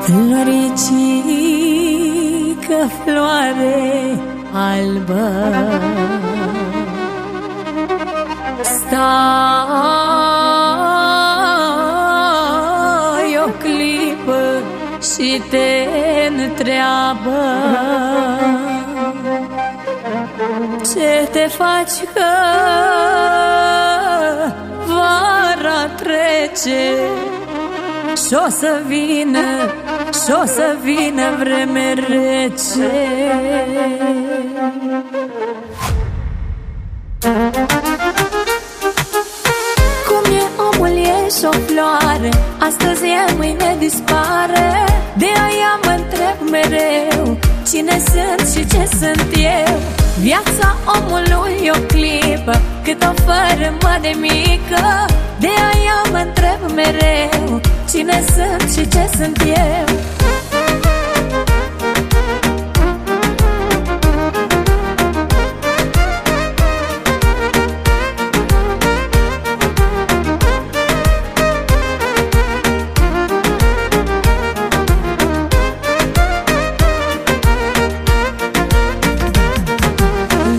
Floricică, floare albă. Stai o clipă și te întreabă. Ce te faci că vara trece și o să vină, și o să vină vreme rece. Cum e omul e și o floare Astăzi e, mâine dispare. De aia mă întreb mereu Cine sunt și ce sunt eu? Viața omului e o clipă Cât o mă de mică. De aia mă întreb mereu Cine sunt și ce sunt eu.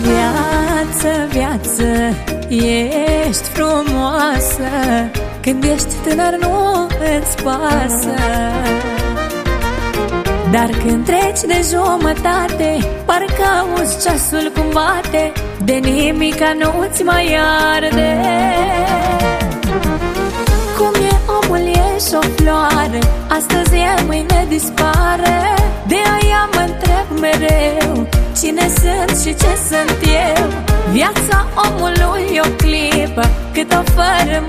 Viață, viață, ești frumoasă când ești tânăr nu îți pasă. Dar când treci de jumătate Parcă auzi ceasul cum bate De nimica nu-ți mai arde. Cum e omul e și o floare Astăzi e, mâine dispare. De aia mă întreb mereu Cine sunt și ce sunt eu? Viața omului e o clipă Cât o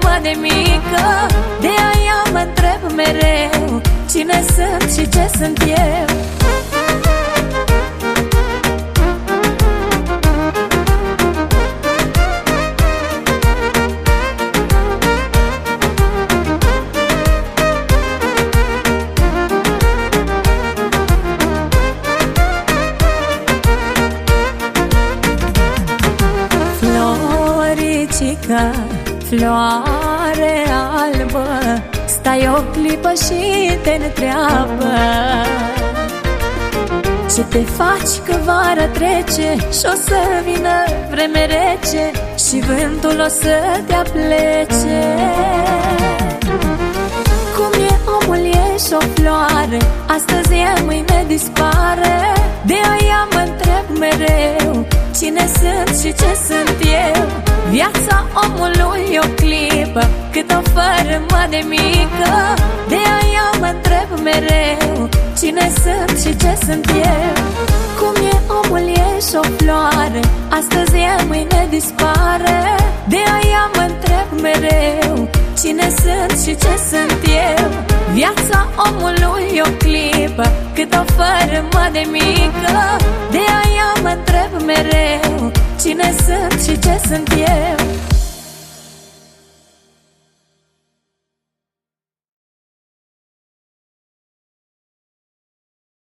mă de mică. De aia mă întreb mereu Cine sunt și ce sunt eu Floricica, floare albă. Stai o clipă și te întreabă Ce te faci că vara trece Și o să vină vreme rece Și vântul o să te aplece? Cum e omul e și o floare Astăzi e, mâine dispare. De aia mă întreb mereu Cine sunt și ce sunt eu Viața omului e o clipă Cât o mă de mică. De aia mă întreb mereu Cine sunt și ce sunt eu? Cum e omul e și o floare Astăzi e, mâine dispare. De aia mă întreb mereu Cine sunt și ce sunt eu? Viața omului e o clipă Cât o mă de mică ce sunt eu